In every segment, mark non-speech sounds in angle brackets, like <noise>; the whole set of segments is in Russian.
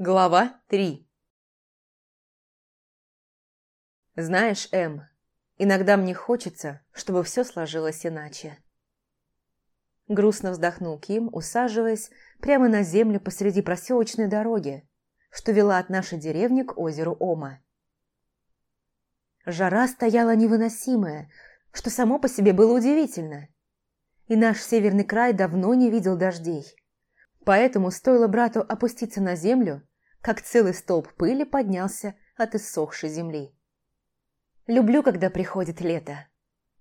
Глава 3 Знаешь, Эм, иногда мне хочется, чтобы все сложилось иначе. Грустно вздохнул Ким, усаживаясь прямо на землю посреди проселочной дороги, что вела от нашей деревни к озеру Ома. Жара стояла невыносимая, что само по себе было удивительно. И наш северный край давно не видел дождей. Поэтому стоило брату опуститься на землю, как целый столб пыли поднялся от иссохшей земли. Люблю, когда приходит лето.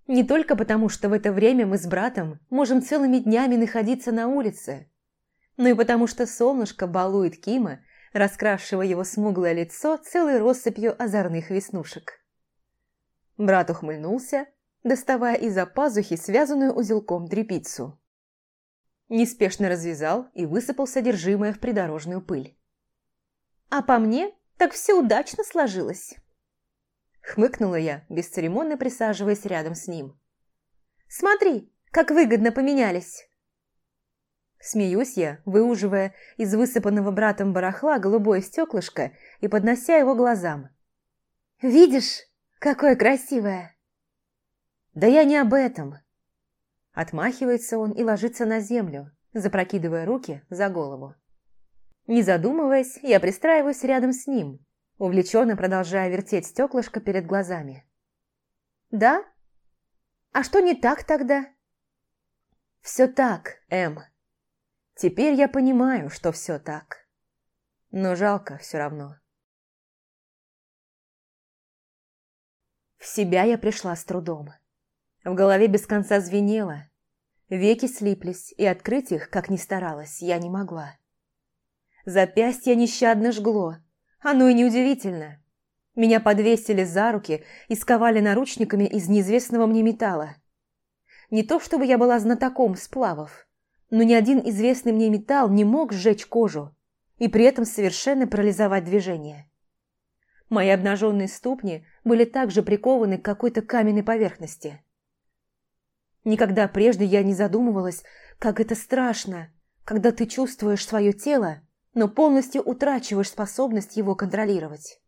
Не только потому, что в это время мы с братом можем целыми днями находиться на улице, но и потому, что солнышко балует Кима, раскрашивая его смуглое лицо целой россыпью озорных веснушек. Брат ухмыльнулся, доставая из-за пазухи связанную узелком тряпицу. Неспешно развязал и высыпал содержимое в придорожную пыль. А по мне, так все удачно сложилось. Хмыкнула я, бесцеремонно присаживаясь рядом с ним. Смотри, как выгодно поменялись. Смеюсь я, выуживая из высыпанного братом барахла голубое стеклышко и поднося его глазам. «Видишь, какое красивое!» «Да я не об этом!» Отмахивается он и ложится на землю, запрокидывая руки за голову. Не задумываясь, я пристраиваюсь рядом с ним, увлеченно продолжая вертеть стеклышко перед глазами. «Да? А что не так тогда?» «Все так, Эм. Теперь я понимаю, что все так. Но жалко все равно». В себя я пришла с трудом. В голове без конца звенело. Веки слиплись, и открыть их, как ни старалась, я не могла. Запястье нещадно жгло. Оно и неудивительно. Меня подвесили за руки и сковали наручниками из неизвестного мне металла. Не то чтобы я была знатоком сплавов, но ни один известный мне металл не мог сжечь кожу и при этом совершенно парализовать движение. Мои обнаженные ступни были также прикованы к какой-то каменной поверхности. Никогда прежде я не задумывалась, как это страшно, когда ты чувствуешь свое тело но полностью утрачиваешь способность его контролировать.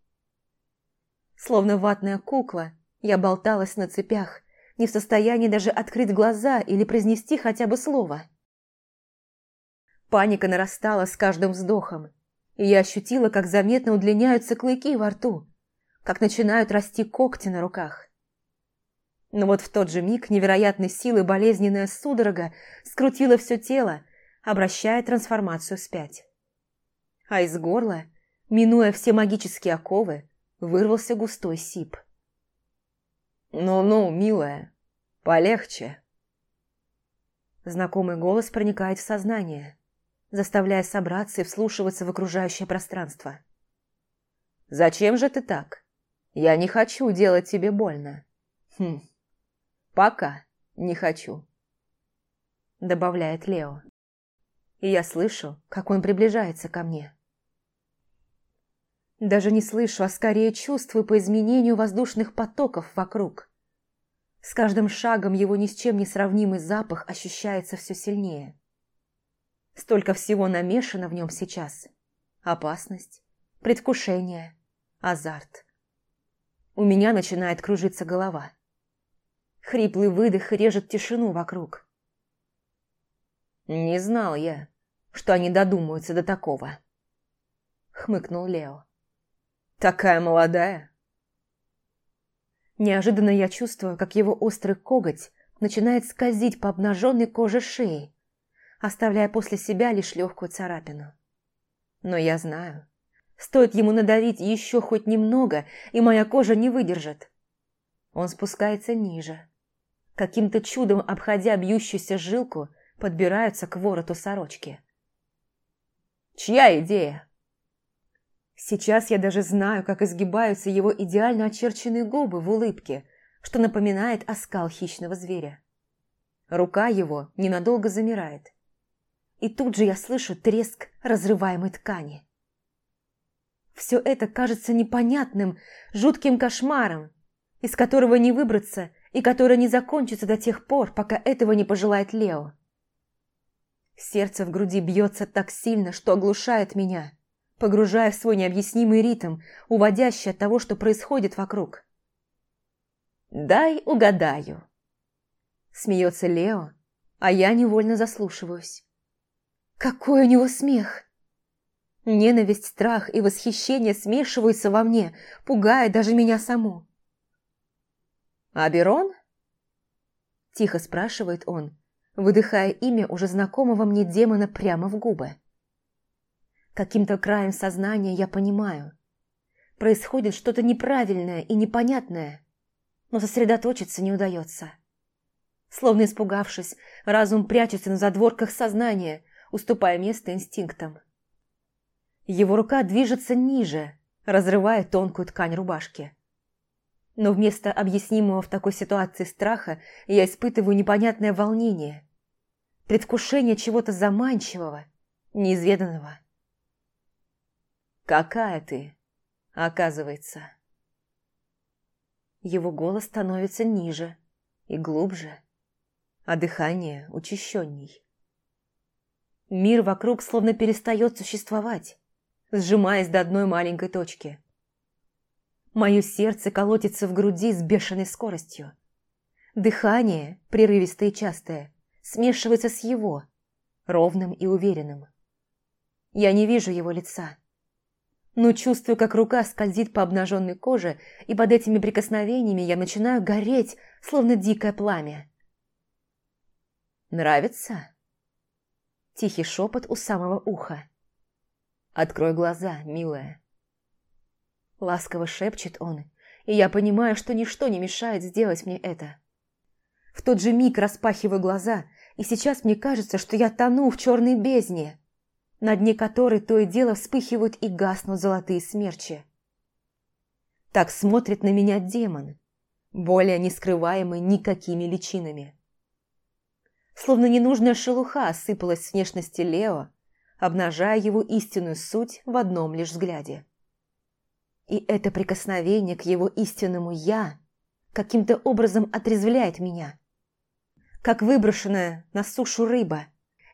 Словно ватная кукла, я болталась на цепях, не в состоянии даже открыть глаза или произнести хотя бы слово. Паника нарастала с каждым вздохом, и я ощутила, как заметно удлиняются клыки во рту, как начинают расти когти на руках. Но вот в тот же миг невероятной силы болезненная судорога скрутила все тело, обращая трансформацию вспять а из горла, минуя все магические оковы, вырвался густой сип. «Ну-ну, милая, полегче!» Знакомый голос проникает в сознание, заставляя собраться и вслушиваться в окружающее пространство. «Зачем же ты так? Я не хочу делать тебе больно». «Хм, пока не хочу», — добавляет Лео. И я слышу, как он приближается ко мне. Даже не слышу, а скорее чувствую по изменению воздушных потоков вокруг. С каждым шагом его ни с чем не сравнимый запах ощущается все сильнее. Столько всего намешано в нем сейчас. Опасность, предвкушение, азарт. У меня начинает кружиться голова. Хриплый выдох режет тишину вокруг. «Не знал я, что они додумаются до такого», — хмыкнул Лео. Такая молодая. Неожиданно я чувствую, как его острый коготь начинает скользить по обнаженной коже шеи, оставляя после себя лишь легкую царапину. Но я знаю, стоит ему надавить еще хоть немного, и моя кожа не выдержит. Он спускается ниже. Каким-то чудом, обходя бьющуюся жилку, подбираются к вороту сорочки. «Чья идея?» Сейчас я даже знаю, как изгибаются его идеально очерченные губы в улыбке, что напоминает оскал хищного зверя. Рука его ненадолго замирает. И тут же я слышу треск разрываемой ткани. Все это кажется непонятным, жутким кошмаром, из которого не выбраться и который не закончится до тех пор, пока этого не пожелает Лео. Сердце в груди бьется так сильно, что оглушает меня – погружая в свой необъяснимый ритм, уводящий от того, что происходит вокруг. «Дай угадаю», – смеется Лео, а я невольно заслушиваюсь. Какой у него смех! Ненависть, страх и восхищение смешиваются во мне, пугая даже меня саму. «Аберон?» – тихо спрашивает он, выдыхая имя уже знакомого мне демона прямо в губы. Каким-то краем сознания я понимаю. Происходит что-то неправильное и непонятное, но сосредоточиться не удается. Словно испугавшись, разум прячется на задворках сознания, уступая место инстинктам. Его рука движется ниже, разрывая тонкую ткань рубашки. Но вместо объяснимого в такой ситуации страха я испытываю непонятное волнение, предвкушение чего-то заманчивого, неизведанного. «Какая ты, оказывается!» Его голос становится ниже и глубже, а дыхание учащенней. Мир вокруг словно перестает существовать, сжимаясь до одной маленькой точки. Мое сердце колотится в груди с бешеной скоростью. Дыхание, прерывистое и частое, смешивается с его, ровным и уверенным. Я не вижу его лица, но чувствую, как рука скользит по обнаженной коже, и под этими прикосновениями я начинаю гореть, словно дикое пламя. «Нравится?» Тихий шепот у самого уха. «Открой глаза, милая». Ласково шепчет он, и я понимаю, что ничто не мешает сделать мне это. В тот же миг распахиваю глаза, и сейчас мне кажется, что я тону в черной бездне, на дне которой то и дело вспыхивают и гаснут золотые смерчи. Так смотрит на меня демон, более не скрываемый никакими личинами словно ненужная шелуха осыпалась с внешности Лео, обнажая его истинную суть в одном лишь взгляде. И это прикосновение к его истинному «я» каким-то образом отрезвляет меня. Как выброшенная на сушу рыба,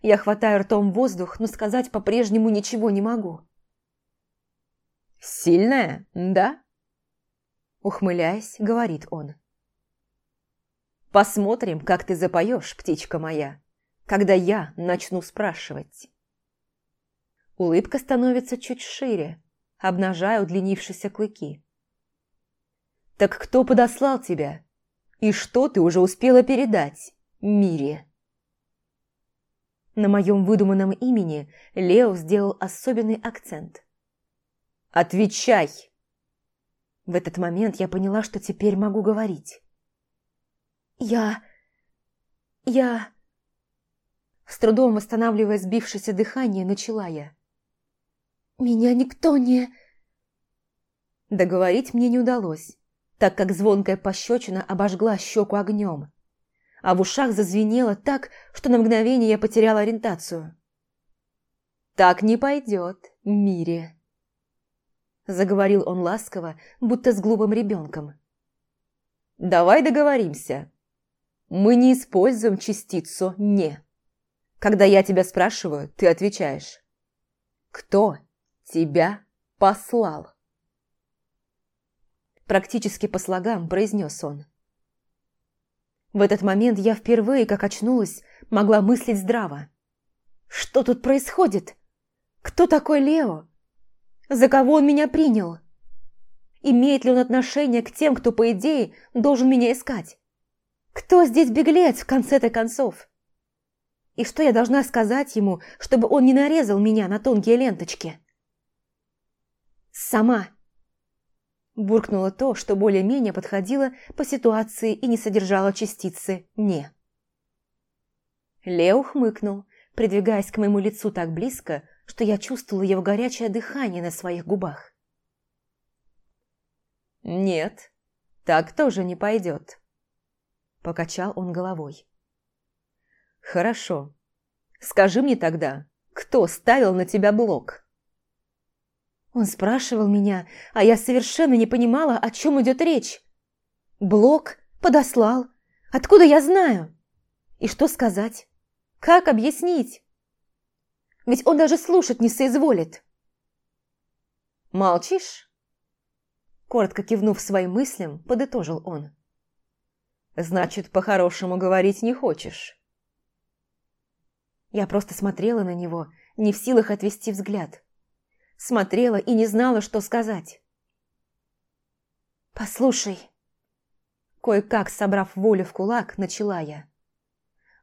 я хватаю ртом воздух, но сказать по-прежнему ничего не могу. «Сильная, да?» Ухмыляясь, говорит он. Посмотрим, как ты запоешь, птичка моя, когда я начну спрашивать. Улыбка становится чуть шире, обнажая удлинившиеся клыки. «Так кто подослал тебя? И что ты уже успела передать, Мире?» На моем выдуманном имени Лео сделал особенный акцент. «Отвечай!» В этот момент я поняла, что теперь могу говорить. «Я... я...» С трудом восстанавливая сбившееся дыхание, начала я. «Меня никто не...» Договорить мне не удалось, так как звонкая пощечина обожгла щеку огнем, а в ушах зазвенело так, что на мгновение я потеряла ориентацию. «Так не пойдет, Мире», — заговорил он ласково, будто с глупым ребенком. «Давай договоримся. Мы не используем частицу «не». Когда я тебя спрашиваю, ты отвечаешь. Кто тебя послал? Практически по слогам произнес он. В этот момент я впервые, как очнулась, могла мыслить здраво. Что тут происходит? Кто такой Лео? За кого он меня принял? Имеет ли он отношение к тем, кто, по идее, должен меня искать? Кто здесь беглец в конце-то концов? И что я должна сказать ему, чтобы он не нарезал меня на тонкие ленточки? Сама. Буркнула то, что более-менее подходило по ситуации и не содержало частицы «не». Лео хмыкнул, придвигаясь к моему лицу так близко, что я чувствовала его горячее дыхание на своих губах. «Нет, так тоже не пойдет», Покачал он головой. «Хорошо. Скажи мне тогда, кто ставил на тебя блок?» Он спрашивал меня, а я совершенно не понимала, о чем идет речь. «Блок? Подослал? Откуда я знаю?» И что сказать? Как объяснить? Ведь он даже слушать не соизволит. «Молчишь?» Коротко кивнув своим мыслям, подытожил он. «Значит, по-хорошему говорить не хочешь?» Я просто смотрела на него, не в силах отвести взгляд. Смотрела и не знала, что сказать. «Послушай», кое-как собрав волю в кулак, начала я.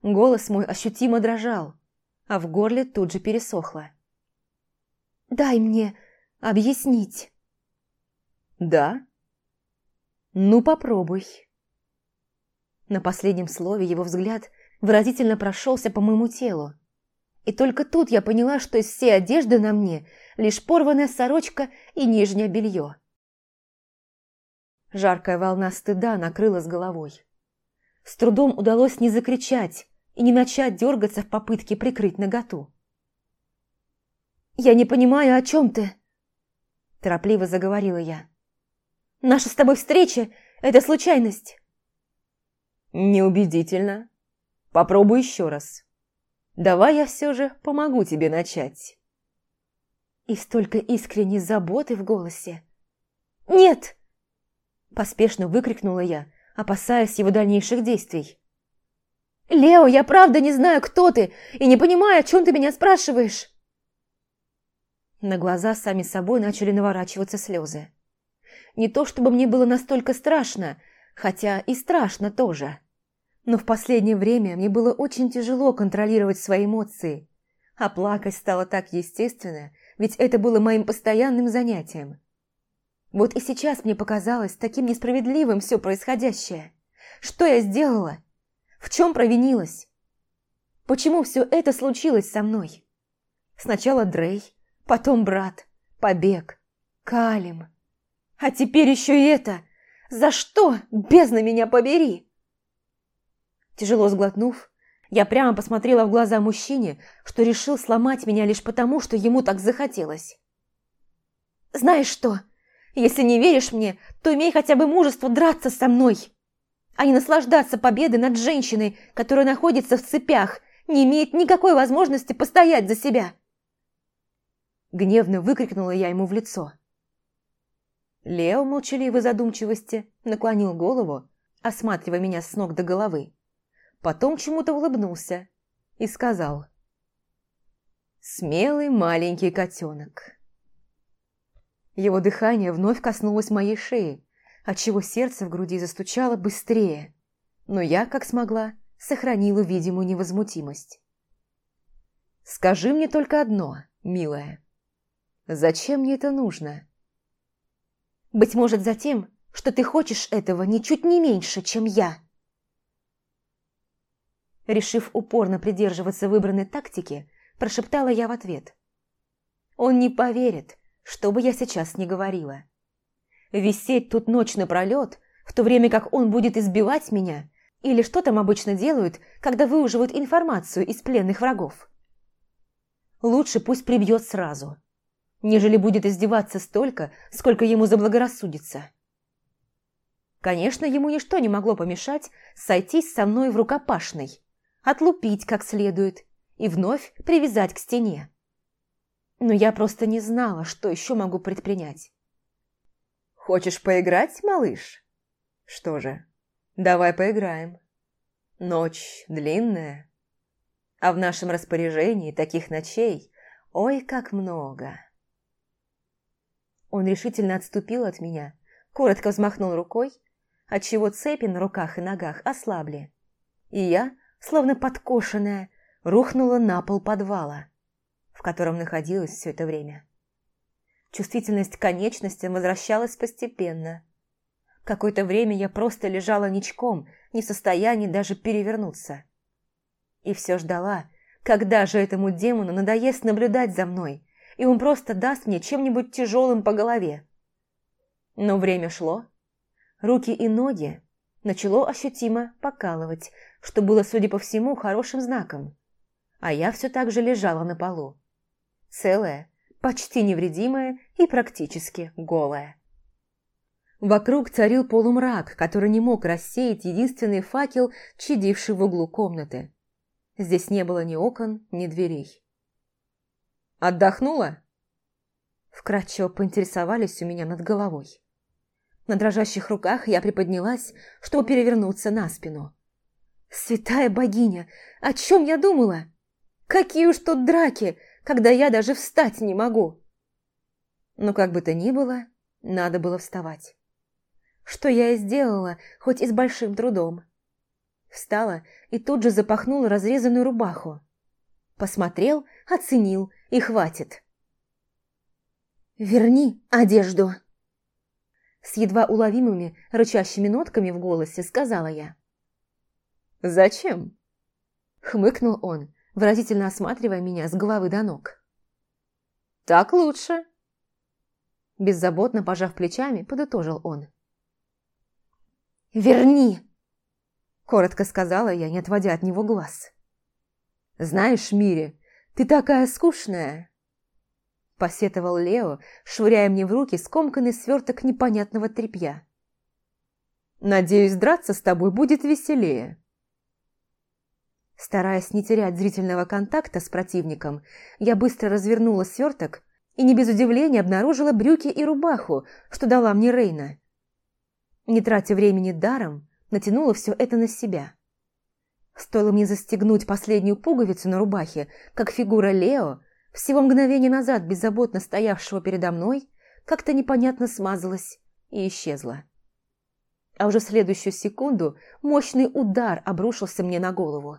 Голос мой ощутимо дрожал, а в горле тут же пересохло. «Дай мне объяснить». «Да?» «Ну, попробуй». На последнем слове его взгляд выразительно прошелся по моему телу. И только тут я поняла, что из всей одежды на мне лишь порванная сорочка и нижнее белье. Жаркая волна стыда накрыла с головой. С трудом удалось не закричать и не начать дергаться в попытке прикрыть наготу. «Я не понимаю, о чем ты?» Торопливо заговорила я. «Наша с тобой встреча – это случайность». «Неубедительно. Попробуй еще раз. Давай я все же помогу тебе начать». И столько искренней заботы в голосе. «Нет!» Поспешно выкрикнула я, опасаясь его дальнейших действий. «Лео, я правда не знаю, кто ты, и не понимаю, о чем ты меня спрашиваешь!» На глаза сами собой начали наворачиваться слезы. Не то чтобы мне было настолько страшно, хотя и страшно тоже. Но в последнее время мне было очень тяжело контролировать свои эмоции, а плакать стало так естественно, ведь это было моим постоянным занятием. Вот и сейчас мне показалось таким несправедливым все происходящее. Что я сделала? В чем провинилась? Почему все это случилось со мной? Сначала Дрей, потом брат, побег, Калим. А теперь еще и это. За что, бездна меня побери? Тяжело сглотнув, я прямо посмотрела в глаза мужчине, что решил сломать меня лишь потому, что ему так захотелось. «Знаешь что?» Если не веришь мне, то имей хотя бы мужество драться со мной, а не наслаждаться победой над женщиной, которая находится в цепях, не имеет никакой возможности постоять за себя. Гневно выкрикнула я ему в лицо. Лео, молчаливой задумчивости, наклонил голову, осматривая меня с ног до головы. Потом чему-то улыбнулся и сказал. «Смелый маленький котенок». Его дыхание вновь коснулось моей шеи, отчего сердце в груди застучало быстрее, но я, как смогла, сохранила видимую невозмутимость. «Скажи мне только одно, милая. Зачем мне это нужно?» «Быть может, за тем, что ты хочешь этого ничуть не меньше, чем я». Решив упорно придерживаться выбранной тактики, прошептала я в ответ. «Он не поверит, что бы я сейчас ни говорила. Висеть тут ночь напролет, в то время как он будет избивать меня, или что там обычно делают, когда выуживают информацию из пленных врагов. Лучше пусть прибьет сразу, нежели будет издеваться столько, сколько ему заблагорассудится. Конечно, ему ничто не могло помешать сойтись со мной в рукопашной, отлупить как следует и вновь привязать к стене но я просто не знала, что еще могу предпринять. «Хочешь поиграть, малыш? Что же, давай поиграем. Ночь длинная, а в нашем распоряжении таких ночей ой как много». Он решительно отступил от меня, коротко взмахнул рукой, отчего цепи на руках и ногах ослабли, и я, словно подкошенная, рухнула на пол подвала в котором находилась все это время. Чувствительность к конечностям возвращалась постепенно. Какое-то время я просто лежала ничком, не в состоянии даже перевернуться. И все ждала, когда же этому демону надоест наблюдать за мной, и он просто даст мне чем-нибудь тяжелым по голове. Но время шло. Руки и ноги начало ощутимо покалывать, что было, судя по всему, хорошим знаком. А я все так же лежала на полу целая, почти невредимая и практически голая. Вокруг царил полумрак, который не мог рассеять единственный факел, чадивший в углу комнаты. Здесь не было ни окон, ни дверей. «Отдохнула?» Вкратчиво поинтересовались у меня над головой. На дрожащих руках я приподнялась, чтобы перевернуться на спину. «Святая богиня, о чем я думала? Какие уж тут драки, когда я даже встать не могу!» Но как бы то ни было, надо было вставать. Что я и сделала, хоть и с большим трудом. Встала и тут же запахнула разрезанную рубаху. Посмотрел, оценил и хватит. «Верни одежду!» С едва уловимыми рычащими нотками в голосе сказала я. «Зачем?» Хмыкнул он, выразительно осматривая меня с головы до ног. «Так лучше!» Беззаботно пожав плечами, подытожил он. «Верни!» Коротко сказала я, не отводя от него глаз. «Знаешь, Мири, ты такая скучная!» Посетовал Лео, швыряя мне в руки скомканный сверток непонятного тряпья. «Надеюсь, драться с тобой будет веселее». Стараясь не терять зрительного контакта с противником, я быстро развернула сверток и не без удивления обнаружила брюки и рубаху, что дала мне Рейна. Не тратя времени даром, натянула все это на себя. Стоило мне застегнуть последнюю пуговицу на рубахе, как фигура Лео, всего мгновение назад беззаботно стоявшего передо мной, как-то непонятно смазалась и исчезла. А уже в следующую секунду мощный удар обрушился мне на голову.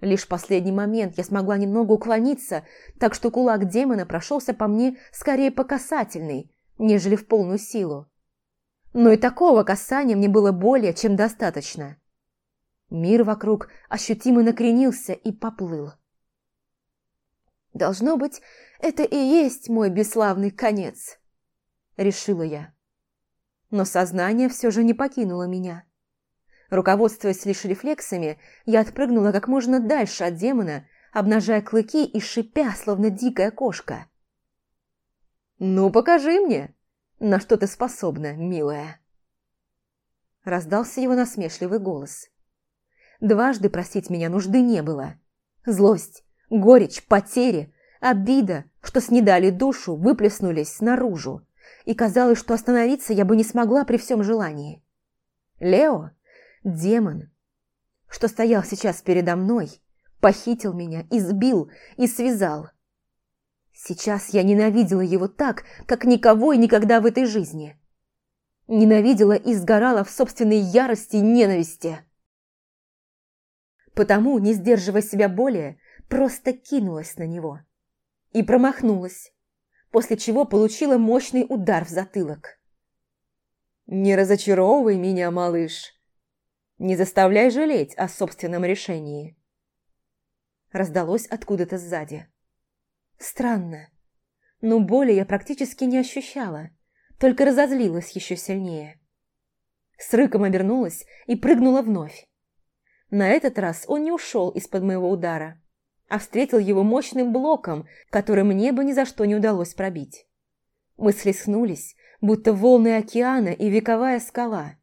Лишь в последний момент я смогла немного уклониться, так что кулак демона прошелся по мне скорее по касательной, нежели в полную силу. Но и такого касания мне было более чем достаточно. Мир вокруг ощутимо накренился и поплыл. «Должно быть, это и есть мой бесславный конец», — решила я. Но сознание все же не покинуло меня. Руководствуясь лишь рефлексами, я отпрыгнула как можно дальше от демона, обнажая клыки и шипя, словно дикая кошка. «Ну, покажи мне, на что ты способна, милая?» Раздался его насмешливый голос. Дважды просить меня нужды не было. Злость, горечь, потери, обида, что снедали душу, выплеснулись наружу, и казалось, что остановиться я бы не смогла при всем желании. Лео, демон, что стоял сейчас передо мной, похитил меня, избил и связал – Сейчас я ненавидела его так, как никого и никогда в этой жизни. Ненавидела и сгорала в собственной ярости и ненависти. Потому, не сдерживая себя более, просто кинулась на него. И промахнулась, после чего получила мощный удар в затылок. «Не разочаровывай меня, малыш. Не заставляй жалеть о собственном решении». Раздалось откуда-то сзади. Странно. Но боли я практически не ощущала, только разозлилась еще сильнее. С рыком обернулась и прыгнула вновь. На этот раз он не ушел из-под моего удара, а встретил его мощным блоком, который мне бы ни за что не удалось пробить. Мы слеснулись, будто волны океана и вековая скала.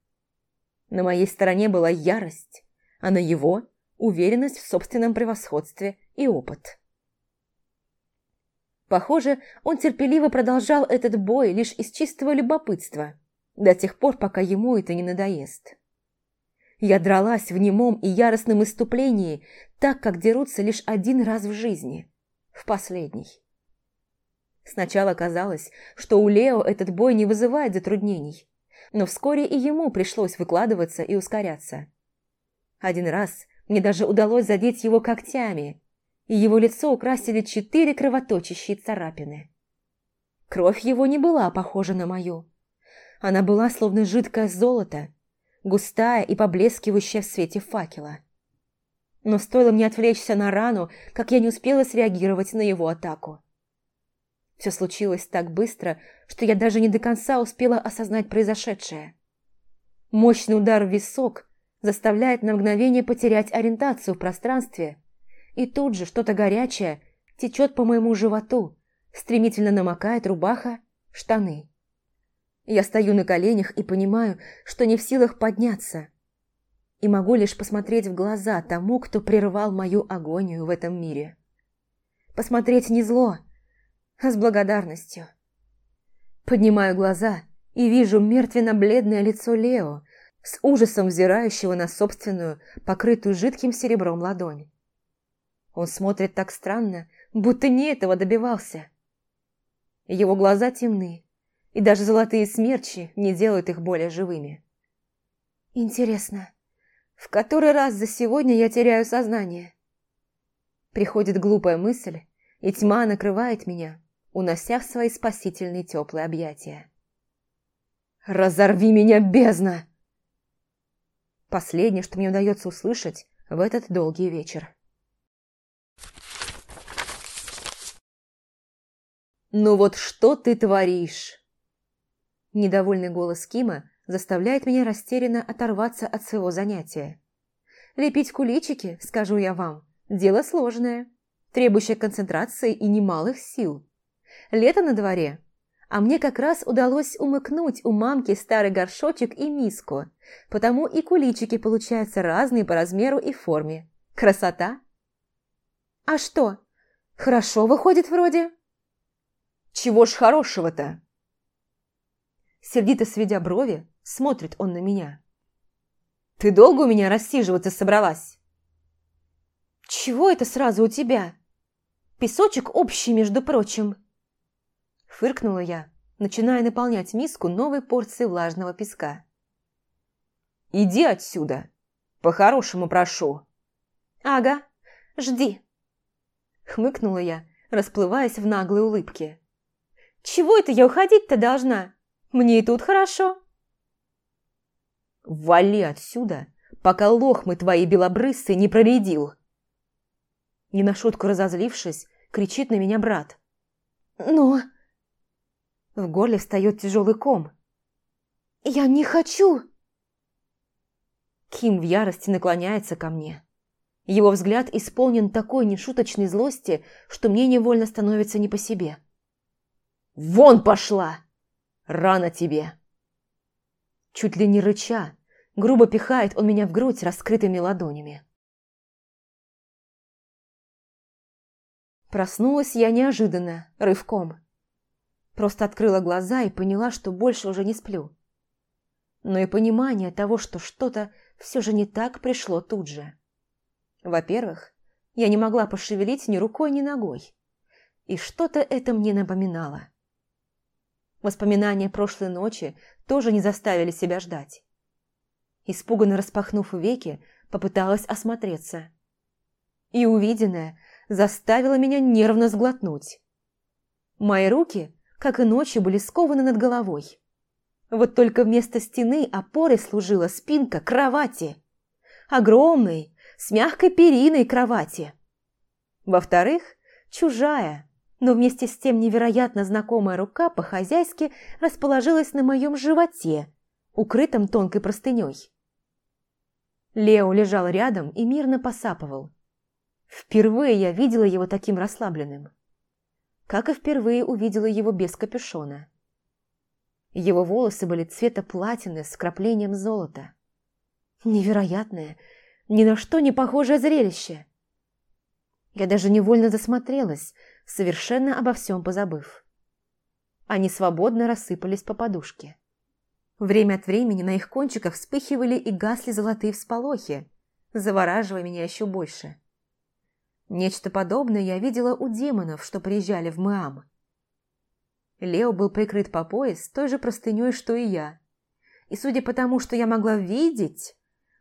На моей стороне была ярость, а на его – уверенность в собственном превосходстве и опыт. Похоже, он терпеливо продолжал этот бой лишь из чистого любопытства, до тех пор, пока ему это не надоест. Я дралась в немом и яростном иступлении, так, как дерутся лишь один раз в жизни, в последний. Сначала казалось, что у Лео этот бой не вызывает затруднений, но вскоре и ему пришлось выкладываться и ускоряться. Один раз мне даже удалось задеть его когтями, и его лицо украсили четыре кровоточащие царапины. Кровь его не была похожа на мою. Она была словно жидкое золото, густая и поблескивающая в свете факела. Но стоило мне отвлечься на рану, как я не успела среагировать на его атаку. Все случилось так быстро, что я даже не до конца успела осознать произошедшее. Мощный удар в висок заставляет на мгновение потерять ориентацию в пространстве – и тут же что-то горячее течет по моему животу, стремительно намокает рубаха, штаны. Я стою на коленях и понимаю, что не в силах подняться, и могу лишь посмотреть в глаза тому, кто прервал мою агонию в этом мире. Посмотреть не зло, а с благодарностью. Поднимаю глаза и вижу мертвенно-бледное лицо Лео, с ужасом взирающего на собственную, покрытую жидким серебром ладонь. Он смотрит так странно, будто не этого добивался. Его глаза темны, и даже золотые смерчи не делают их более живыми. Интересно, в который раз за сегодня я теряю сознание? Приходит глупая мысль, и тьма накрывает меня, унося в свои спасительные теплые объятия. «Разорви меня, бездна!» Последнее, что мне удается услышать в этот долгий вечер. «Ну вот что ты творишь?» Недовольный голос Кима заставляет меня растерянно оторваться от своего занятия. Лепить куличики, скажу я вам, дело сложное, требующее концентрации и немалых сил. Лето на дворе, а мне как раз удалось умыкнуть у мамки старый горшочек и миску, потому и куличики получаются разные по размеру и форме. Красота! А что, хорошо выходит вроде? Чего ж хорошего-то? Сердито сведя брови, смотрит он на меня. Ты долго у меня рассиживаться собралась? Чего это сразу у тебя? Песочек общий, между прочим. Фыркнула я, начиная наполнять миску новой порцией влажного песка. «Иди отсюда! По-хорошему прошу!» «Ага, жди!» Хмыкнула я, расплываясь в наглой улыбке. Чего это я уходить-то должна? Мне и тут хорошо. Вали отсюда, пока лохмы твои белобрысые не проредил. Не на шутку разозлившись, кричит на меня брат. Но... В горле встает тяжелый ком. Я не хочу. Ким в ярости наклоняется ко мне. Его взгляд исполнен такой нешуточной злости, что мне невольно становится не по себе. «Вон пошла! Рано тебе!» Чуть ли не рыча, грубо пихает он меня в грудь раскрытыми ладонями. Проснулась я неожиданно, рывком. Просто открыла глаза и поняла, что больше уже не сплю. Но и понимание того, что что-то все же не так, пришло тут же. Во-первых, я не могла пошевелить ни рукой, ни ногой. И что-то это мне напоминало. Воспоминания прошлой ночи тоже не заставили себя ждать. Испуганно распахнув веки, попыталась осмотреться. И увиденное заставило меня нервно сглотнуть. Мои руки, как и ночью, были скованы над головой. Вот только вместо стены опорой служила спинка кровати. Огромной, с мягкой периной кровати. Во-вторых, чужая, но вместе с тем невероятно знакомая рука по-хозяйски расположилась на моем животе, укрытом тонкой простыней. Лео лежал рядом и мирно посапывал. Впервые я видела его таким расслабленным. Как и впервые увидела его без капюшона. Его волосы были цвета платины с краплением золота. Невероятное, ни на что не похожее зрелище. Я даже невольно засмотрелась, совершенно обо всем позабыв. Они свободно рассыпались по подушке. Время от времени на их кончиках вспыхивали и гасли золотые всполохи, завораживая меня еще больше. Нечто подобное я видела у демонов, что приезжали в Мэам. Лео был прикрыт по пояс той же простыней, что и я. И судя по тому, что я могла видеть,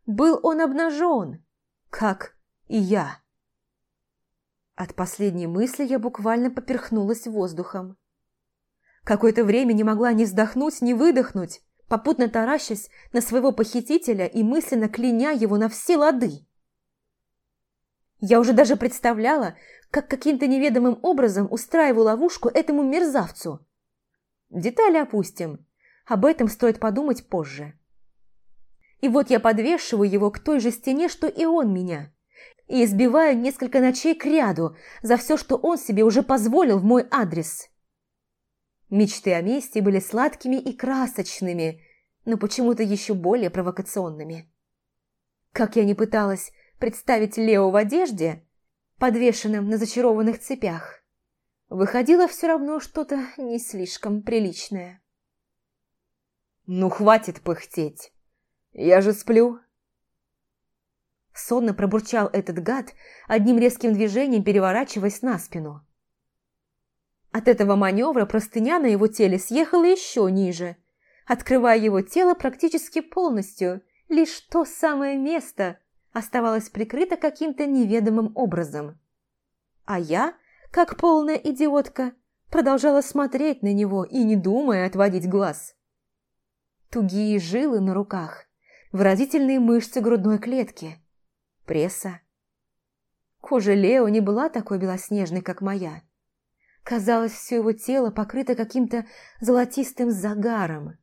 был он обнажен, как и я. От последней мысли я буквально поперхнулась воздухом. Какое-то время не могла ни вздохнуть, ни выдохнуть, попутно таращась на своего похитителя и мысленно кляня его на все лады. Я уже даже представляла, как каким-то неведомым образом устраиваю ловушку этому мерзавцу. Детали опустим, об этом стоит подумать позже. И вот я подвешиваю его к той же стене, что и он меня и избиваю несколько ночей кряду за все, что он себе уже позволил в мой адрес. Мечты о мести были сладкими и красочными, но почему-то еще более провокационными. Как я не пыталась представить Лео в одежде, подвешенном на зачарованных цепях, выходило все равно что-то не слишком приличное. «Ну, хватит пыхтеть! Я же сплю!» Сонно пробурчал этот гад, одним резким движением переворачиваясь на спину. От этого маневра простыня на его теле съехала еще ниже, открывая его тело практически полностью, лишь то самое место оставалось прикрыто каким-то неведомым образом. А я, как полная идиотка, продолжала смотреть на него и не думая отводить глаз. Тугие жилы на руках, выразительные мышцы грудной клетки, пресса. Кожа Лео не была такой белоснежной, как моя. Казалось, все его тело покрыто каким-то золотистым загаром.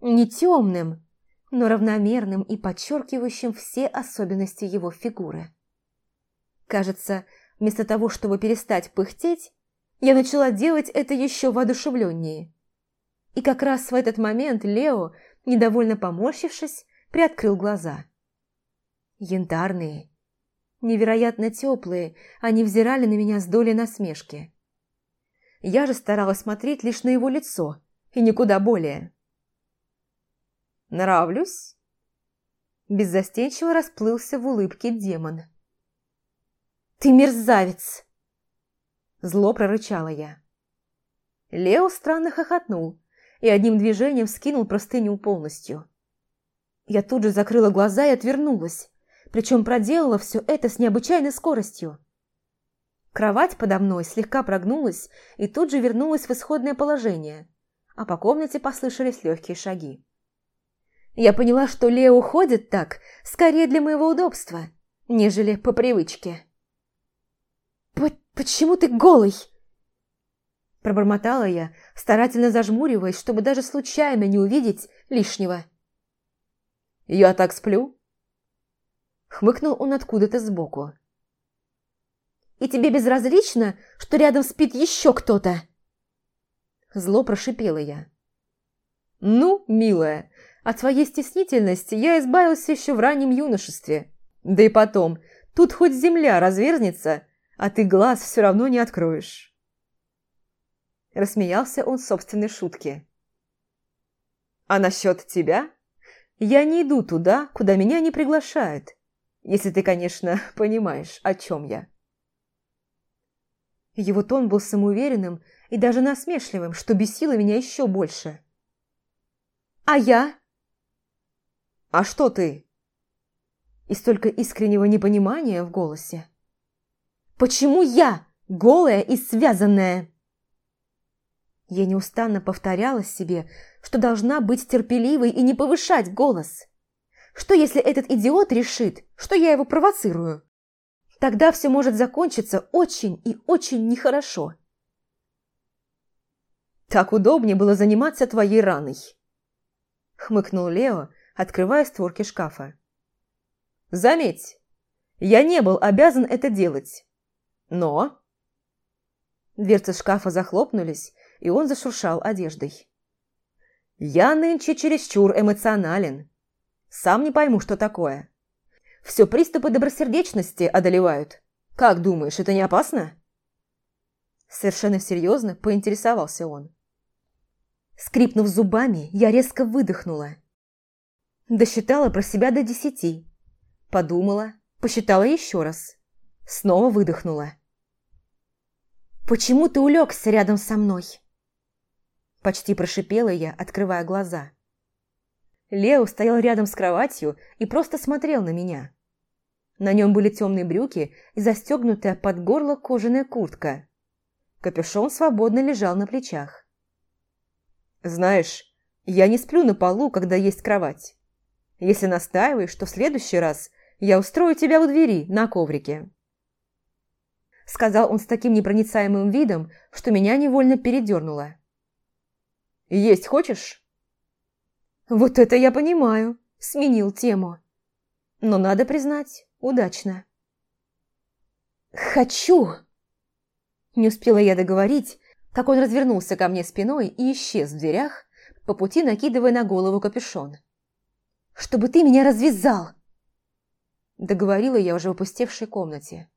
Не темным, но равномерным и подчеркивающим все особенности его фигуры. Кажется, вместо того, чтобы перестать пыхтеть, я начала делать это еще воодушевленнее. И как раз в этот момент Лео, недовольно поморщившись, приоткрыл глаза. Янтарные, невероятно теплые, они взирали на меня с долей насмешки. Я же старалась смотреть лишь на его лицо, и никуда более. «Нравлюсь?» Беззастенчиво расплылся в улыбке демон. «Ты мерзавец!» Зло прорычала я. Лео странно хохотнул и одним движением скинул простыню полностью. Я тут же закрыла глаза и отвернулась, причем проделала все это с необычайной скоростью. Кровать подо мной слегка прогнулась и тут же вернулась в исходное положение, а по комнате послышались легкие шаги. Я поняла, что Лео уходит так, скорее для моего удобства, нежели по привычке. «Почему ты голый?» Пробормотала я, старательно зажмуриваясь, чтобы даже случайно не увидеть лишнего. «Я так сплю?» Хмыкнул он откуда-то сбоку. И тебе безразлично, что рядом спит еще кто-то?» Зло прошипела я. «Ну, милая, от своей стеснительности я избавилась еще в раннем юношестве. Да и потом, тут хоть земля разверзнется, а ты глаз все равно не откроешь». Рассмеялся он собственной шутке. «А насчет тебя? Я не иду туда, куда меня не приглашают, если ты, конечно, <laughs> понимаешь, о чем я». Его тон был самоуверенным и даже насмешливым, что бесило меня еще больше. «А я?» «А что ты?» И столько искреннего непонимания в голосе. «Почему я, голая и связанная?» Я неустанно повторяла себе, что должна быть терпеливой и не повышать голос. Что, если этот идиот решит, что я его провоцирую? Тогда все может закончиться очень и очень нехорошо. «Так удобнее было заниматься твоей раной», — хмыкнул Лео, открывая створки шкафа. «Заметь, я не был обязан это делать, но...» Дверцы шкафа захлопнулись, и он зашуршал одеждой. «Я нынче чересчур эмоционален. Сам не пойму, что такое. Все приступы добросердечности одолевают. Как думаешь, это не опасно?» Совершенно серьезно поинтересовался он. Скрипнув зубами, я резко выдохнула. Досчитала про себя до десяти. Подумала, посчитала еще раз. Снова выдохнула. «Почему ты улегся рядом со мной?» Почти прошипела я, открывая глаза. Лео стоял рядом с кроватью и просто смотрел на меня. На нем были темные брюки и застегнутая под горло кожаная куртка. Капюшон свободно лежал на плечах. «Знаешь, я не сплю на полу, когда есть кровать. Если настаиваешь, что в следующий раз я устрою тебя у двери на коврике». Сказал он с таким непроницаемым видом, что меня невольно передернуло. «Есть хочешь?» Вот это я понимаю, сменил тему. Но надо признать, удачно. «Хочу!» Не успела я договорить, как он развернулся ко мне спиной и исчез в дверях, по пути накидывая на голову капюшон. «Чтобы ты меня развязал!» Договорила я уже в опустевшей комнате.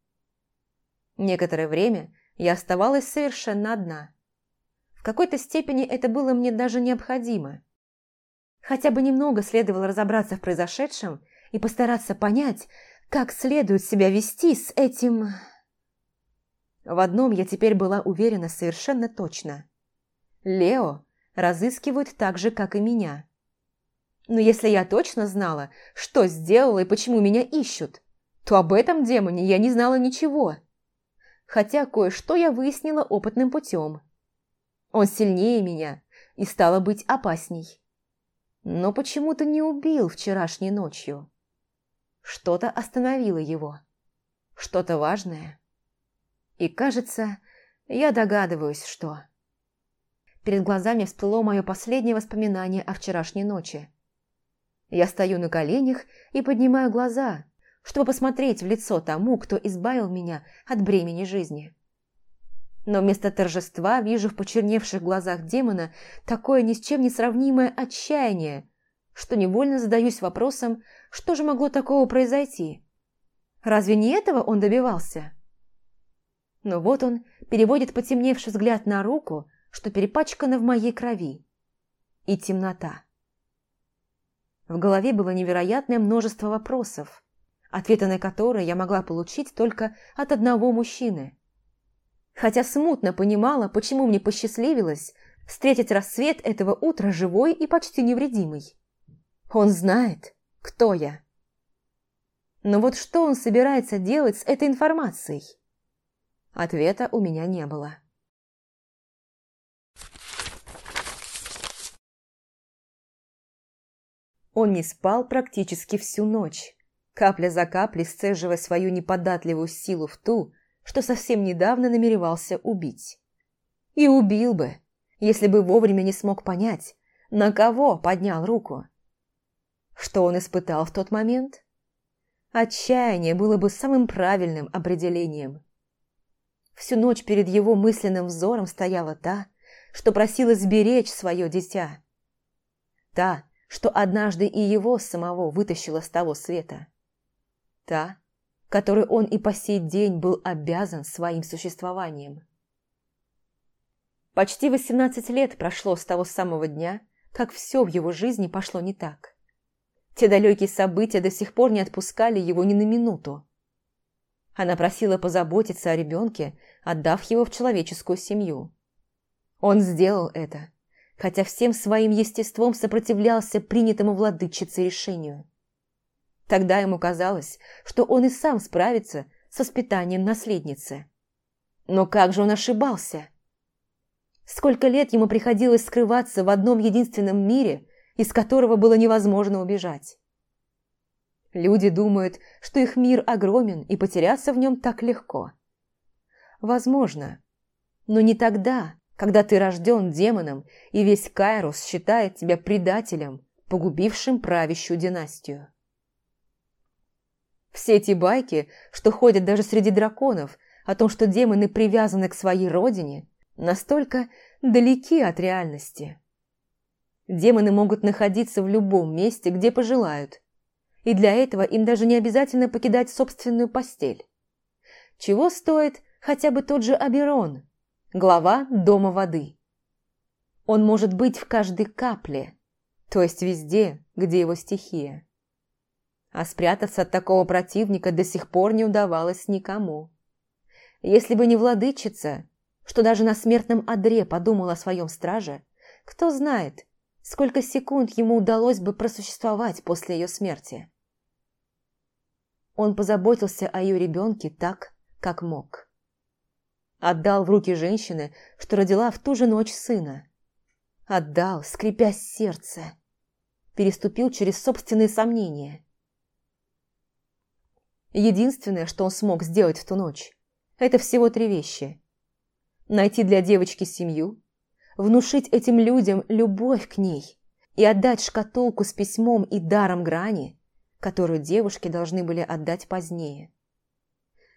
Некоторое время я оставалась совершенно одна. В какой-то степени это было мне даже необходимо. Хотя бы немного следовало разобраться в произошедшем и постараться понять, как следует себя вести с этим... В одном я теперь была уверена совершенно точно. Лео разыскивают так же, как и меня. Но если я точно знала, что сделала и почему меня ищут, то об этом демоне я не знала ничего. Хотя кое-что я выяснила опытным путем. Он сильнее меня и стало быть опасней. Но почему-то не убил вчерашней ночью. Что-то остановило его. Что-то важное. И кажется, я догадываюсь, что... Перед глазами всплыло мое последнее воспоминание о вчерашней ночи. Я стою на коленях и поднимаю глаза, чтобы посмотреть в лицо тому, кто избавил меня от бремени жизни. Но вместо торжества вижу в почерневших глазах демона такое ни с чем не сравнимое отчаяние, что невольно задаюсь вопросом, что же могло такого произойти? Разве не этого он добивался? Но вот он переводит потемневший взгляд на руку, что перепачкана в моей крови. И темнота. В голове было невероятное множество вопросов, ответы на которые я могла получить только от одного мужчины. Хотя смутно понимала, почему мне посчастливилось встретить рассвет этого утра живой и почти невредимый. Он знает, кто я. Но вот что он собирается делать с этой информацией? Ответа у меня не было. Он не спал практически всю ночь, капля за каплей сцеживая свою неподатливую силу в ту, что совсем недавно намеревался убить. И убил бы, если бы вовремя не смог понять, на кого поднял руку. Что он испытал в тот момент? Отчаяние было бы самым правильным определением. Всю ночь перед его мысленным взором стояла та, что просила сберечь свое дитя. Та, что однажды и его самого вытащила с того света. Та, которой он и по сей день был обязан своим существованием. Почти 18 лет прошло с того самого дня, как все в его жизни пошло не так. Те далекие события до сих пор не отпускали его ни на минуту. Она просила позаботиться о ребенке, отдав его в человеческую семью. Он сделал это, хотя всем своим естеством сопротивлялся принятому владычице решению. Тогда ему казалось, что он и сам справится с воспитанием наследницы. Но как же он ошибался? Сколько лет ему приходилось скрываться в одном единственном мире, из которого было невозможно убежать. Люди думают, что их мир огромен и потеряться в нем так легко. Возможно, но не тогда, когда ты рожден демоном, и весь Кайрос считает тебя предателем, погубившим правящую династию. Все эти байки, что ходят даже среди драконов, о том, что демоны привязаны к своей родине, настолько далеки от реальности. Демоны могут находиться в любом месте, где пожелают, и для этого им даже не обязательно покидать собственную постель. Чего стоит хотя бы тот же Аберон, глава Дома воды. Он может быть в каждой капле, то есть везде, где его стихия. А спрятаться от такого противника до сих пор не удавалось никому. Если бы не владычица, что даже на смертном одре подумала о своем страже, кто знает, сколько секунд ему удалось бы просуществовать после ее смерти. Он позаботился о ее ребенке так, как мог. Отдал в руки женщины, что родила в ту же ночь сына. Отдал, скрипя сердце. Переступил через собственные сомнения. Единственное, что он смог сделать в ту ночь, это всего три вещи. Найти для девочки семью, внушить этим людям любовь к ней и отдать шкатулку с письмом и даром грани, которую девушки должны были отдать позднее.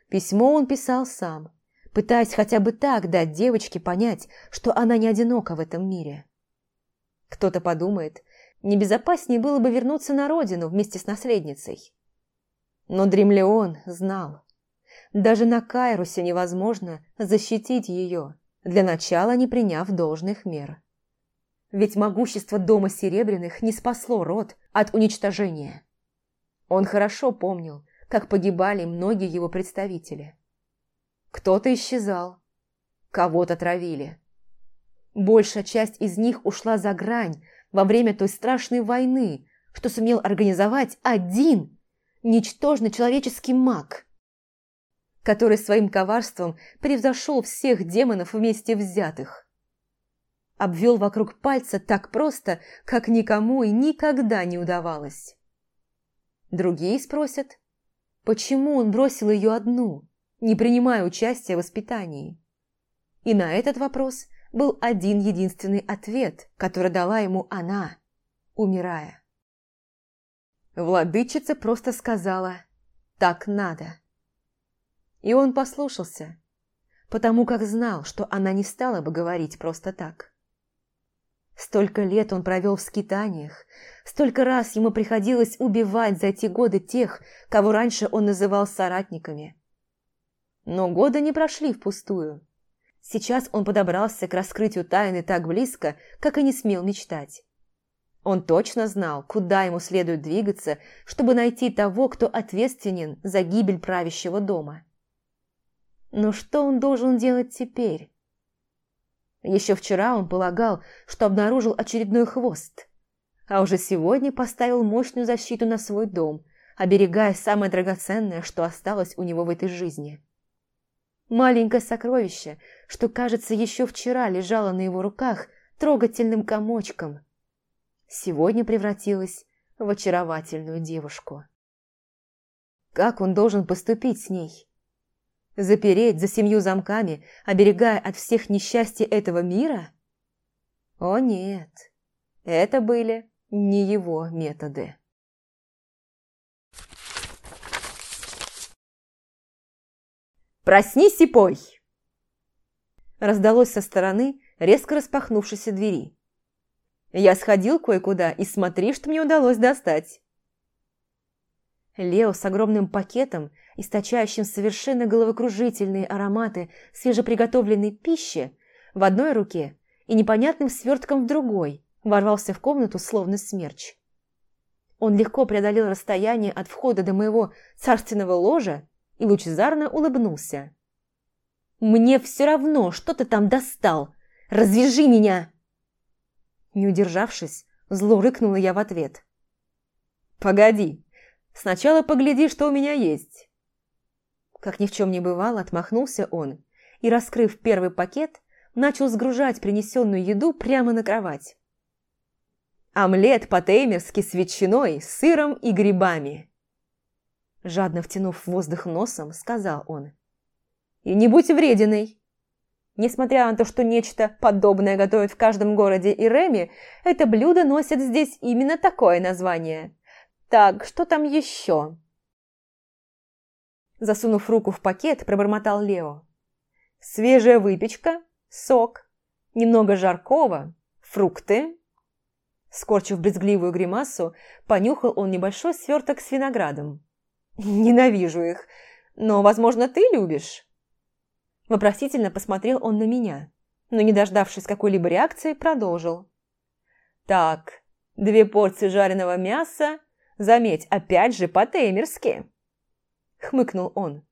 Письмо он писал сам, пытаясь хотя бы так дать девочке понять, что она не одинока в этом мире. Кто-то подумает, небезопаснее было бы вернуться на родину вместе с наследницей. Но Дремлеон знал. Даже на Кайрусе невозможно защитить ее, для начала не приняв должных мер. Ведь могущество Дома Серебряных не спасло род от уничтожения. Он хорошо помнил, как погибали многие его представители. Кто-то исчезал, кого-то травили. Большая часть из них ушла за грань во время той страшной войны, что сумел организовать один ничтожный человеческий маг, который своим коварством превзошел всех демонов вместе взятых. Обвел вокруг пальца так просто, как никому и никогда не удавалось. Другие спросят, почему он бросил ее одну, не принимая участия в воспитании. И на этот вопрос был один единственный ответ, который дала ему она, умирая. Владычица просто сказала «так надо». И он послушался, потому как знал, что она не стала бы говорить просто так. Столько лет он провел в скитаниях, столько раз ему приходилось убивать за эти годы тех, кого раньше он называл соратниками. Но годы не прошли впустую. Сейчас он подобрался к раскрытию тайны так близко, как и не смел мечтать. Он точно знал, куда ему следует двигаться, чтобы найти того, кто ответственен за гибель правящего дома. Но что он должен делать теперь? Еще вчера он полагал, что обнаружил очередной хвост, а уже сегодня поставил мощную защиту на свой дом, оберегая самое драгоценное, что осталось у него в этой жизни. Маленькое сокровище, что, кажется, еще вчера лежало на его руках трогательным комочком – сегодня превратилась в очаровательную девушку. Как он должен поступить с ней? Запереть за семью замками, оберегая от всех несчастья этого мира? О нет, это были не его методы. «Проснись и пой!» Раздалось со стороны резко распахнувшейся двери. Я сходил кое-куда, и смотри, что мне удалось достать». Лео с огромным пакетом, источающим совершенно головокружительные ароматы свежеприготовленной пищи, в одной руке и непонятным свертком в другой, ворвался в комнату словно смерч. Он легко преодолел расстояние от входа до моего царственного ложа и лучезарно улыбнулся. «Мне все равно, что ты там достал! Развяжи меня!» Не удержавшись, зло рыкнула я в ответ. «Погоди, сначала погляди, что у меня есть». Как ни в чем не бывало, отмахнулся он и, раскрыв первый пакет, начал сгружать принесенную еду прямо на кровать. «Омлет по-теймерски с ветчиной, сыром и грибами!» Жадно втянув воздух носом, сказал он. «И не будь врединой, Несмотря на то, что нечто подобное готовят в каждом городе и Реме, это блюдо носит здесь именно такое название. Так, что там еще? Засунув руку в пакет, пробормотал Лео. Свежая выпечка, сок, немного жаркого, фрукты. Скорчив брезгливую гримасу, понюхал он небольшой сверток с виноградом. «Ненавижу их, но, возможно, ты любишь?» Вопросительно посмотрел он на меня, но, не дождавшись какой-либо реакции, продолжил. «Так, две порции жареного мяса, заметь, опять же по-теймерски!» Хмыкнул он.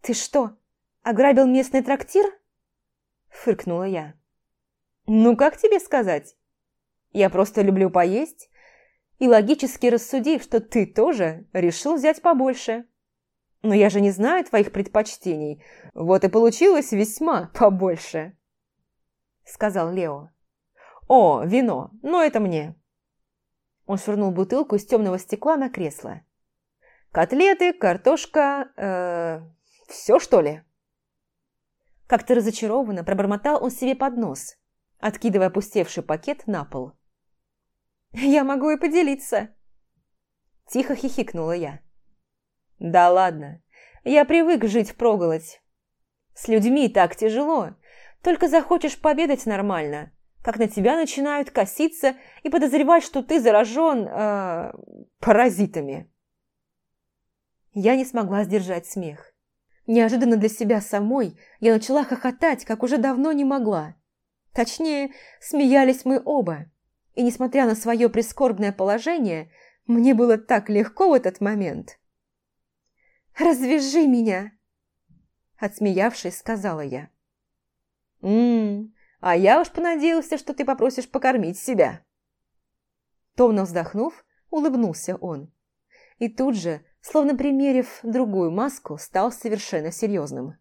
«Ты что, ограбил местный трактир?» Фыркнула я. «Ну, как тебе сказать? Я просто люблю поесть и логически рассудив, что ты тоже решил взять побольше. Но я же не знаю твоих предпочтений. Вот и получилось весьма побольше», — сказал Лео. «О, вино, но это мне». Он швырнул бутылку из темного стекла на кресло. «Котлеты, картошка... Э, все, что ли?» Как-то разочарованно пробормотал он себе под нос, откидывая опустевший пакет на пол. «Я могу и поделиться!» Тихо хихикнула я. Да ладно, я привык жить впроголодь. С людьми так тяжело. Только захочешь победать нормально, как на тебя начинают коситься и подозревать, что ты заражен э, паразитами. Я не смогла сдержать смех. Неожиданно для себя самой я начала хохотать, как уже давно не могла. Точнее, смеялись мы оба. И несмотря на свое прискорбное положение, мне было так легко в этот момент. «Развяжи меня!» Отсмеявшись, сказала я. «Ммм, а я уж понадеялся, что ты попросишь покормить себя». Томно вздохнув, улыбнулся он. И тут же словно примерив другую маску, стал совершенно серьезным.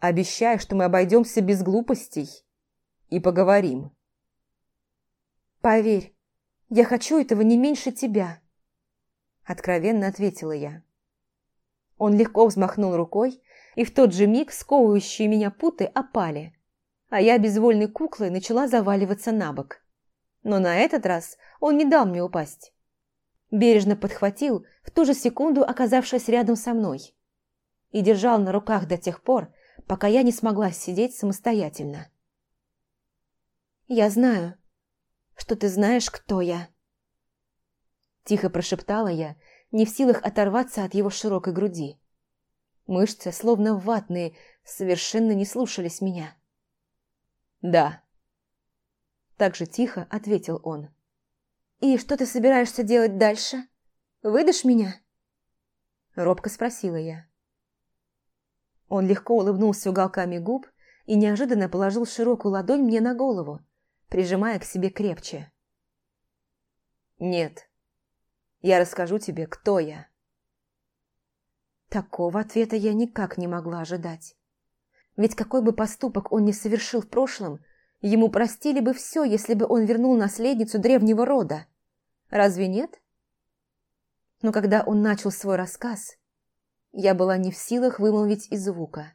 «Обещай, что мы обойдемся без глупостей и поговорим». «Поверь, я хочу этого не меньше тебя», – откровенно ответила я. Он легко взмахнул рукой, и в тот же миг сковывающие меня путы опали, а я безвольной куклой начала заваливаться на бок. Но на этот раз он не дал мне упасть бережно подхватил, в ту же секунду оказавшись рядом со мной, и держал на руках до тех пор, пока я не смогла сидеть самостоятельно. «Я знаю, что ты знаешь, кто я», – тихо прошептала я, не в силах оторваться от его широкой груди. Мышцы, словно ватные, совершенно не слушались меня. «Да», – так же тихо ответил он. «И что ты собираешься делать дальше? Выдашь меня?» Робко спросила я. Он легко улыбнулся уголками губ и неожиданно положил широкую ладонь мне на голову, прижимая к себе крепче. «Нет, я расскажу тебе, кто я». Такого ответа я никак не могла ожидать. Ведь какой бы поступок он ни совершил в прошлом, ему простили бы все, если бы он вернул наследницу древнего рода. Разве нет? Но когда он начал свой рассказ, я была не в силах вымолвить и звука.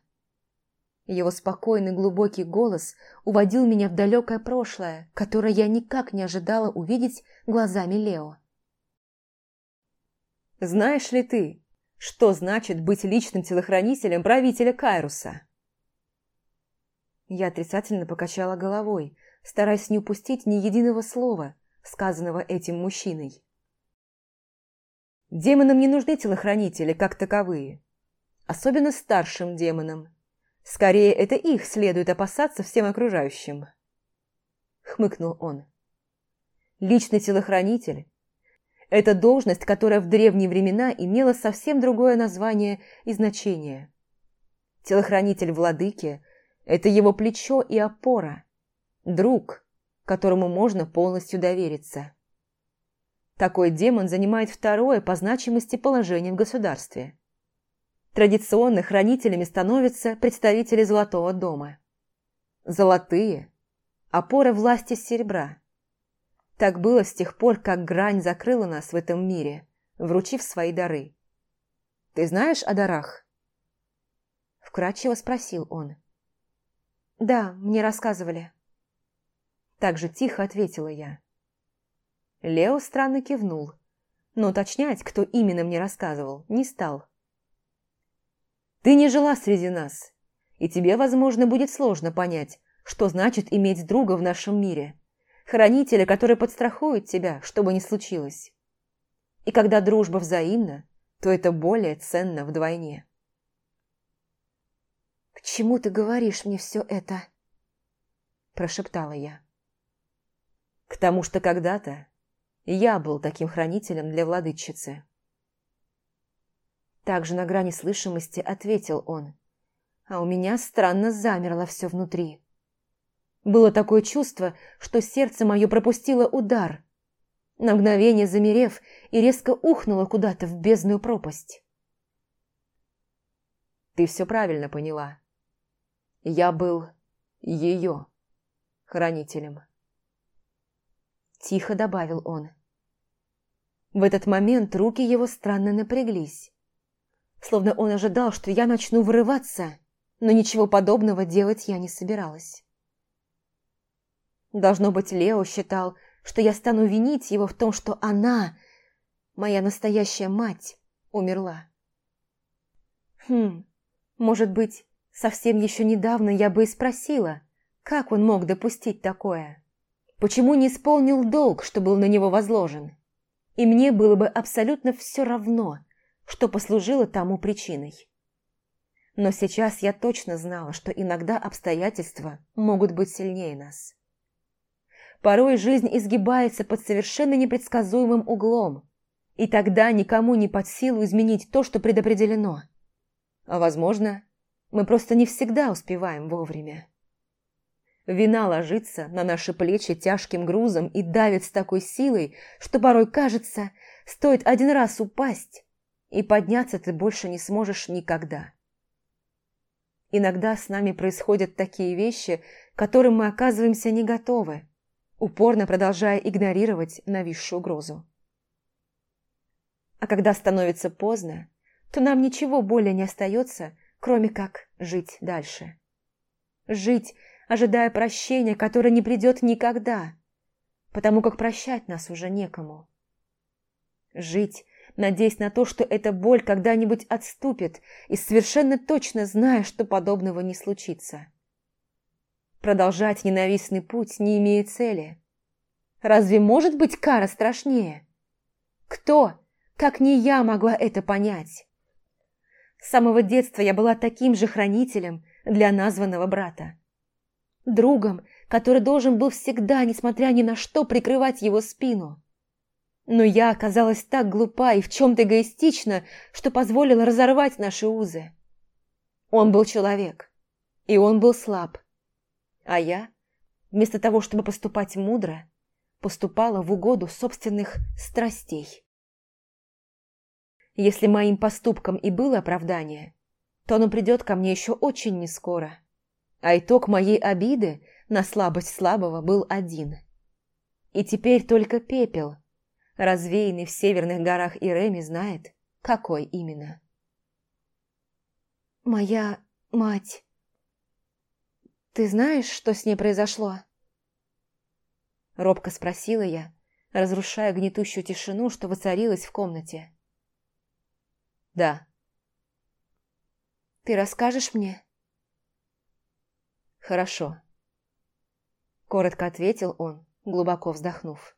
Его спокойный глубокий голос уводил меня в далекое прошлое, которое я никак не ожидала увидеть глазами Лео. «Знаешь ли ты, что значит быть личным телохранителем правителя Кайруса?» Я отрицательно покачала головой, стараясь не упустить ни единого слова, сказанного этим мужчиной. Демонам не нужны телохранители, как таковые. Особенно старшим демонам. Скорее, это их следует опасаться всем окружающим. Хмыкнул он. Личный телохранитель – это должность, которая в древние времена имела совсем другое название и значение. Телохранитель владыки – это его плечо и опора, друг, которому можно полностью довериться. Такой демон занимает второе по значимости положение в государстве. Традиционно хранителями становятся представители Золотого дома. Золотые – опора власти серебра. Так было с тех пор, как грань закрыла нас в этом мире, вручив свои дары. «Ты знаешь о дарах?» Вкратчиво спросил он. «Да, мне рассказывали». Так же тихо ответила я. Лео странно кивнул, но уточнять, кто именно мне рассказывал, не стал. «Ты не жила среди нас, и тебе, возможно, будет сложно понять, что значит иметь друга в нашем мире, хранителя, который подстрахует тебя, что бы ни случилось. И когда дружба взаимна, то это более ценно вдвойне». «К чему ты говоришь мне все это?» – прошептала я. К тому, что когда-то я был таким хранителем для владычицы. Также на грани слышимости ответил он, а у меня странно замерло все внутри. Было такое чувство, что сердце мое пропустило удар, на мгновение замерев и резко ухнуло куда-то в бездную пропасть. Ты все правильно поняла. Я был ее хранителем. Тихо добавил он. В этот момент руки его странно напряглись. Словно он ожидал, что я начну вырываться, но ничего подобного делать я не собиралась. Должно быть, Лео считал, что я стану винить его в том, что она, моя настоящая мать, умерла. Хм, может быть, совсем еще недавно я бы и спросила, как он мог допустить такое? Почему не исполнил долг, что был на него возложен? И мне было бы абсолютно все равно, что послужило тому причиной. Но сейчас я точно знала, что иногда обстоятельства могут быть сильнее нас. Порой жизнь изгибается под совершенно непредсказуемым углом, и тогда никому не под силу изменить то, что предопределено. А возможно, мы просто не всегда успеваем вовремя. Вина ложится на наши плечи тяжким грузом и давит с такой силой, что порой кажется, стоит один раз упасть, и подняться ты больше не сможешь никогда. Иногда с нами происходят такие вещи, к которым мы оказываемся не готовы, упорно продолжая игнорировать нависшую угрозу. А когда становится поздно, то нам ничего более не остается, кроме как жить дальше. Жить, ожидая прощения, которое не придет никогда, потому как прощать нас уже некому. Жить, надеясь на то, что эта боль когда-нибудь отступит, и совершенно точно зная, что подобного не случится. Продолжать ненавистный путь, не имея цели. Разве может быть кара страшнее? Кто, как не я, могла это понять? С самого детства я была таким же хранителем для названного брата. Другом, который должен был всегда, несмотря ни на что, прикрывать его спину. Но я оказалась так глупа и в чем-то эгоистична, что позволила разорвать наши узы. Он был человек, и он был слаб. А я, вместо того, чтобы поступать мудро, поступала в угоду собственных страстей. Если моим поступкам и было оправдание, то оно придет ко мне еще очень нескоро. А итог моей обиды на слабость слабого был один. И теперь только пепел – развеянный в северных горах Иреми, знает, какой именно. «Моя мать... Ты знаешь, что с ней произошло?» Робко спросила я, разрушая гнетущую тишину, что воцарилась в комнате. «Да». «Ты расскажешь мне?» «Хорошо», — коротко ответил он, глубоко вздохнув.